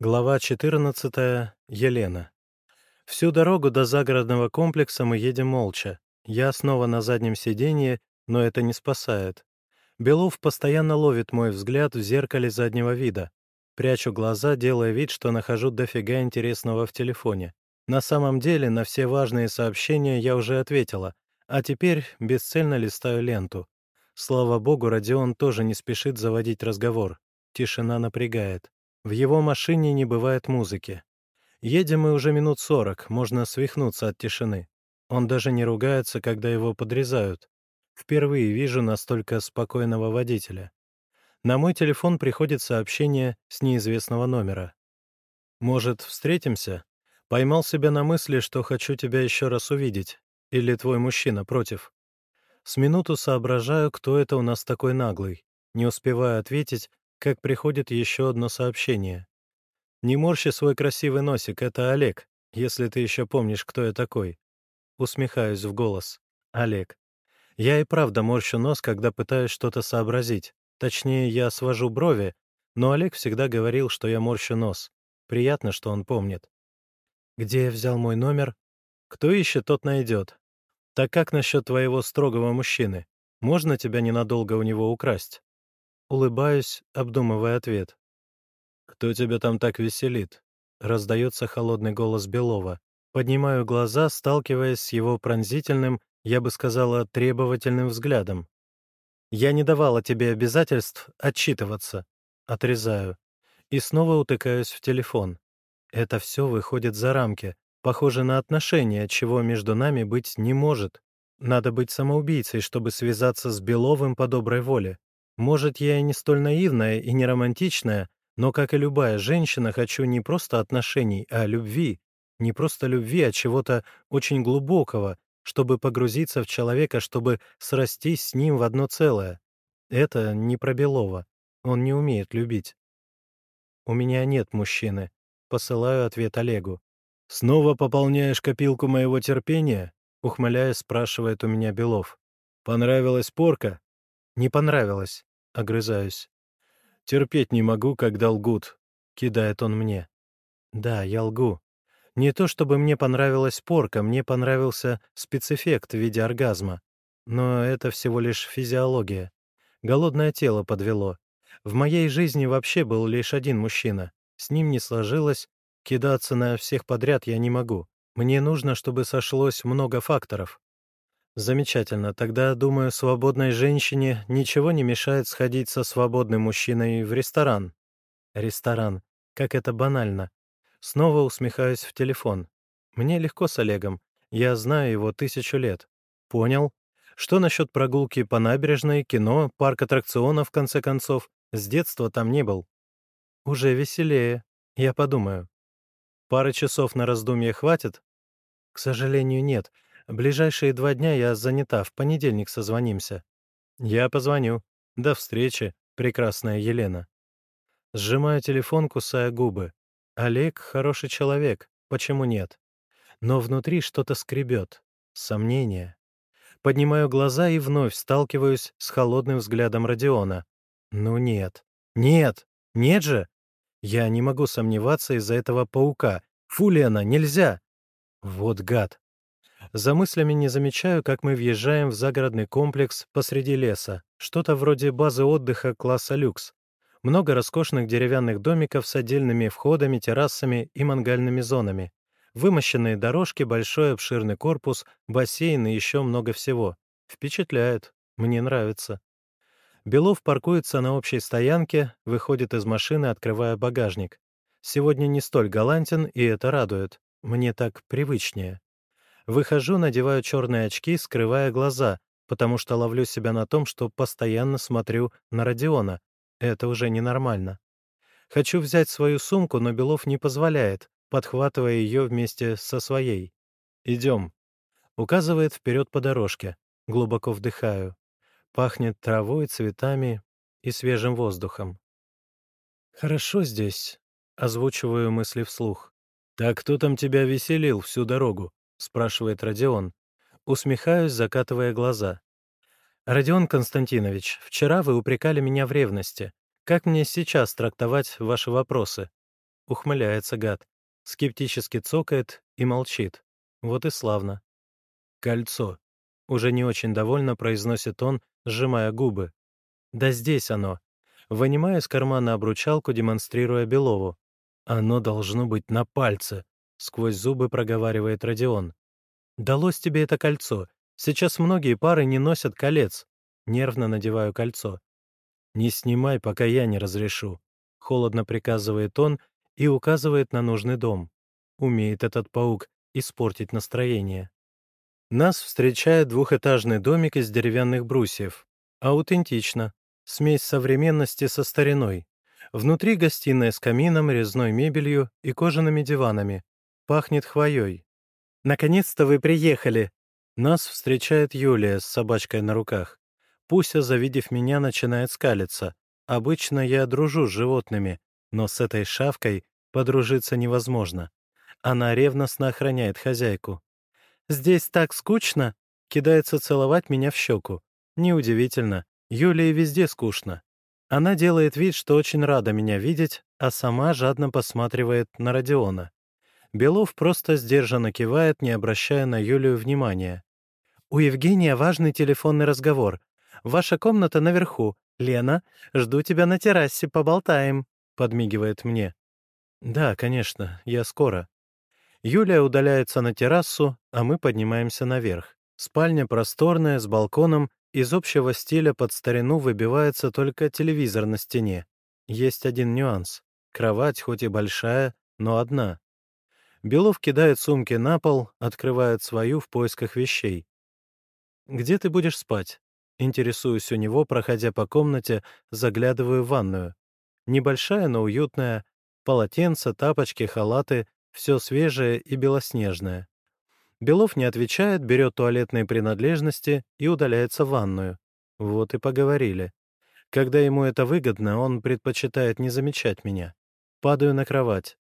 Глава 14. Елена. Всю дорогу до загородного комплекса мы едем молча. Я снова на заднем сиденье, но это не спасает. Белов постоянно ловит мой взгляд в зеркале заднего вида. Прячу глаза, делая вид, что нахожу дофига интересного в телефоне. На самом деле, на все важные сообщения я уже ответила, а теперь бесцельно листаю ленту. Слава богу, Родион тоже не спешит заводить разговор. Тишина напрягает. В его машине не бывает музыки. Едем мы уже минут сорок, можно свихнуться от тишины. Он даже не ругается, когда его подрезают. Впервые вижу настолько спокойного водителя. На мой телефон приходит сообщение с неизвестного номера. «Может, встретимся?» Поймал себя на мысли, что хочу тебя еще раз увидеть. Или твой мужчина против. С минуту соображаю, кто это у нас такой наглый. Не успеваю ответить, как приходит еще одно сообщение. «Не морщи свой красивый носик, это Олег, если ты еще помнишь, кто я такой». Усмехаюсь в голос. «Олег». Я и правда морщу нос, когда пытаюсь что-то сообразить. Точнее, я свожу брови, но Олег всегда говорил, что я морщу нос. Приятно, что он помнит. «Где я взял мой номер?» «Кто ищет, тот найдет. Так как насчет твоего строгого мужчины? Можно тебя ненадолго у него украсть?» Улыбаюсь, обдумывая ответ. «Кто тебя там так веселит?» — раздается холодный голос Белова. Поднимаю глаза, сталкиваясь с его пронзительным, я бы сказала, требовательным взглядом. «Я не давала тебе обязательств отчитываться». Отрезаю. И снова утыкаюсь в телефон. Это все выходит за рамки. Похоже на отношения, чего между нами быть не может. Надо быть самоубийцей, чтобы связаться с Беловым по доброй воле. Может, я и не столь наивная и не романтичная, но, как и любая женщина, хочу не просто отношений, а любви. Не просто любви, а чего-то очень глубокого, чтобы погрузиться в человека, чтобы срастись с ним в одно целое. Это не про Белова. Он не умеет любить. «У меня нет мужчины», — посылаю ответ Олегу. «Снова пополняешь копилку моего терпения?» — ухмыляясь, спрашивает у меня Белов. «Понравилась порка?» «Не понравилось. — огрызаюсь. «Терпеть не могу, когда лгут», — кидает он мне. «Да, я лгу. Не то чтобы мне понравилась порка, мне понравился спецэффект в виде оргазма. Но это всего лишь физиология. Голодное тело подвело. В моей жизни вообще был лишь один мужчина. С ним не сложилось, кидаться на всех подряд я не могу. Мне нужно, чтобы сошлось много факторов. Замечательно. Тогда, думаю, свободной женщине ничего не мешает сходить со свободным мужчиной в ресторан. Ресторан. Как это банально. Снова усмехаюсь в телефон. Мне легко с Олегом. Я знаю его тысячу лет. Понял. Что насчет прогулки по набережной, кино, парк аттракционов, в конце концов? С детства там не был. Уже веселее. Я подумаю. Пары часов на раздумье хватит? К сожалению, нет. Ближайшие два дня я занята, в понедельник созвонимся. Я позвоню. До встречи, прекрасная Елена. Сжимаю телефон, кусая губы. Олег — хороший человек, почему нет? Но внутри что-то скребет. Сомнение. Поднимаю глаза и вновь сталкиваюсь с холодным взглядом Родиона. Ну нет. Нет! Нет же! Я не могу сомневаться из-за этого паука. Фу, Лена, нельзя! Вот гад. За мыслями не замечаю, как мы въезжаем в загородный комплекс посреди леса, что-то вроде базы отдыха класса люкс. Много роскошных деревянных домиков с отдельными входами, террасами и мангальными зонами. Вымощенные дорожки, большой обширный корпус, бассейн и еще много всего. Впечатляет. Мне нравится. Белов паркуется на общей стоянке, выходит из машины, открывая багажник. Сегодня не столь галантен, и это радует. Мне так привычнее. Выхожу, надеваю черные очки, скрывая глаза, потому что ловлю себя на том, что постоянно смотрю на Родиона. Это уже ненормально. Хочу взять свою сумку, но Белов не позволяет, подхватывая ее вместе со своей. «Идем». Указывает вперед по дорожке. Глубоко вдыхаю. Пахнет травой, цветами и свежим воздухом. «Хорошо здесь», — озвучиваю мысли вслух. «Так кто там тебя веселил всю дорогу?» — спрашивает Родион. Усмехаюсь, закатывая глаза. «Родион Константинович, вчера вы упрекали меня в ревности. Как мне сейчас трактовать ваши вопросы?» ухмыляется гад, скептически цокает и молчит. Вот и славно. «Кольцо», — уже не очень довольно произносит он, сжимая губы. «Да здесь оно». Вынимаю из кармана обручалку, демонстрируя Белову. «Оно должно быть на пальце», — сквозь зубы проговаривает Родион. «Далось тебе это кольцо. Сейчас многие пары не носят колец». Нервно надеваю кольцо. «Не снимай, пока я не разрешу», — холодно приказывает он и указывает на нужный дом. Умеет этот паук испортить настроение. Нас встречает двухэтажный домик из деревянных брусьев. Аутентично. Смесь современности со стариной. Внутри гостиная с камином, резной мебелью и кожаными диванами. Пахнет хвоей. «Наконец-то вы приехали!» Нас встречает Юлия с собачкой на руках. Пуся, завидев меня, начинает скалиться. Обычно я дружу с животными, но с этой шавкой подружиться невозможно. Она ревностно охраняет хозяйку. «Здесь так скучно!» Кидается целовать меня в щеку. Неудивительно, Юлии везде скучно. Она делает вид, что очень рада меня видеть, а сама жадно посматривает на Родиона. Белов просто сдержанно кивает, не обращая на Юлию внимания. «У Евгения важный телефонный разговор. Ваша комната наверху. Лена, жду тебя на террасе, поболтаем», — подмигивает мне. «Да, конечно, я скоро». Юлия удаляется на террасу, а мы поднимаемся наверх. Спальня просторная, с балконом, из общего стиля под старину выбивается только телевизор на стене. Есть один нюанс. Кровать хоть и большая, но одна. Белов кидает сумки на пол, открывает свою в поисках вещей. «Где ты будешь спать?» Интересуюсь у него, проходя по комнате, заглядываю в ванную. Небольшая, но уютная. Полотенца, тапочки, халаты — все свежее и белоснежное. Белов не отвечает, берет туалетные принадлежности и удаляется в ванную. Вот и поговорили. Когда ему это выгодно, он предпочитает не замечать меня. Падаю на кровать.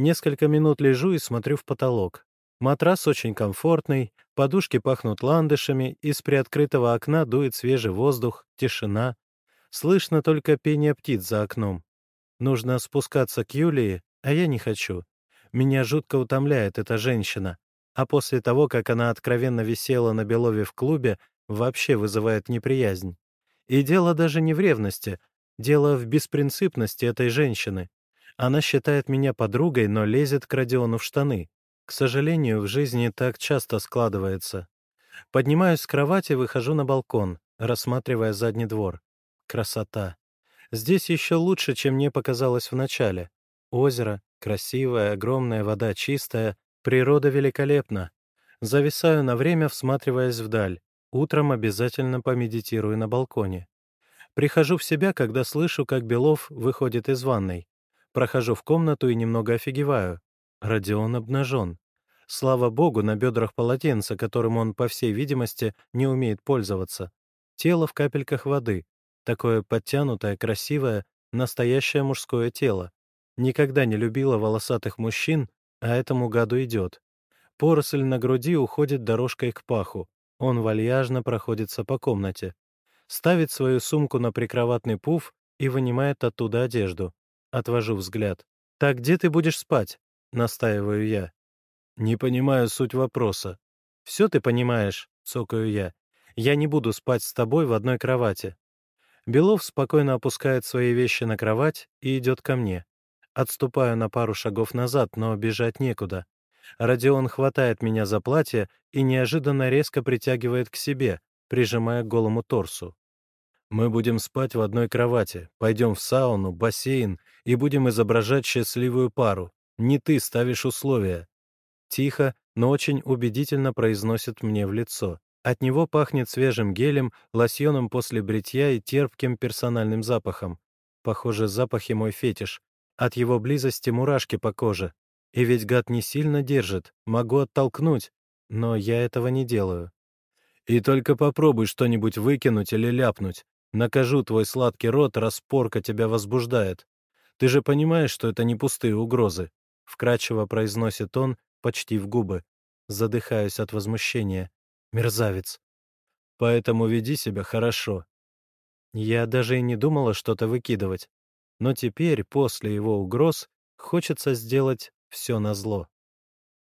Несколько минут лежу и смотрю в потолок. Матрас очень комфортный, подушки пахнут ландышами, из приоткрытого окна дует свежий воздух, тишина. Слышно только пение птиц за окном. Нужно спускаться к Юлии, а я не хочу. Меня жутко утомляет эта женщина. А после того, как она откровенно висела на Белове в клубе, вообще вызывает неприязнь. И дело даже не в ревности, дело в беспринципности этой женщины. Она считает меня подругой, но лезет к Родиону в штаны. К сожалению, в жизни так часто складывается. Поднимаюсь с кровати, выхожу на балкон, рассматривая задний двор. Красота. Здесь еще лучше, чем мне показалось вначале. Озеро, красивое, огромная вода чистая, природа великолепна. Зависаю на время, всматриваясь вдаль. Утром обязательно помедитирую на балконе. Прихожу в себя, когда слышу, как Белов выходит из ванной. Прохожу в комнату и немного офигеваю. Родион обнажен. Слава богу, на бедрах полотенца, которым он, по всей видимости, не умеет пользоваться. Тело в капельках воды. Такое подтянутое, красивое, настоящее мужское тело. Никогда не любила волосатых мужчин, а этому гаду идет. Поросль на груди уходит дорожкой к паху. Он вальяжно проходится по комнате. Ставит свою сумку на прикроватный пуф и вынимает оттуда одежду. Отвожу взгляд. «Так где ты будешь спать?» — настаиваю я. «Не понимаю суть вопроса». «Все ты понимаешь», — цокаю я. «Я не буду спать с тобой в одной кровати». Белов спокойно опускает свои вещи на кровать и идет ко мне. Отступаю на пару шагов назад, но бежать некуда. Родион хватает меня за платье и неожиданно резко притягивает к себе, прижимая к голому торсу. «Мы будем спать в одной кровати, пойдем в сауну, бассейн и будем изображать счастливую пару. Не ты ставишь условия. Тихо, но очень убедительно произносит мне в лицо. От него пахнет свежим гелем, лосьоном после бритья и терпким персональным запахом. Похоже, запахи мой фетиш. От его близости мурашки по коже. И ведь гад не сильно держит, могу оттолкнуть, но я этого не делаю. И только попробуй что-нибудь выкинуть или ляпнуть. Накажу твой сладкий рот, распорка тебя возбуждает. Ты же понимаешь, что это не пустые угрозы. Вкрадчиво произносит он, почти в губы. Задыхаюсь от возмущения. Мерзавец. Поэтому веди себя хорошо. Я даже и не думала что-то выкидывать. Но теперь, после его угроз, хочется сделать все назло.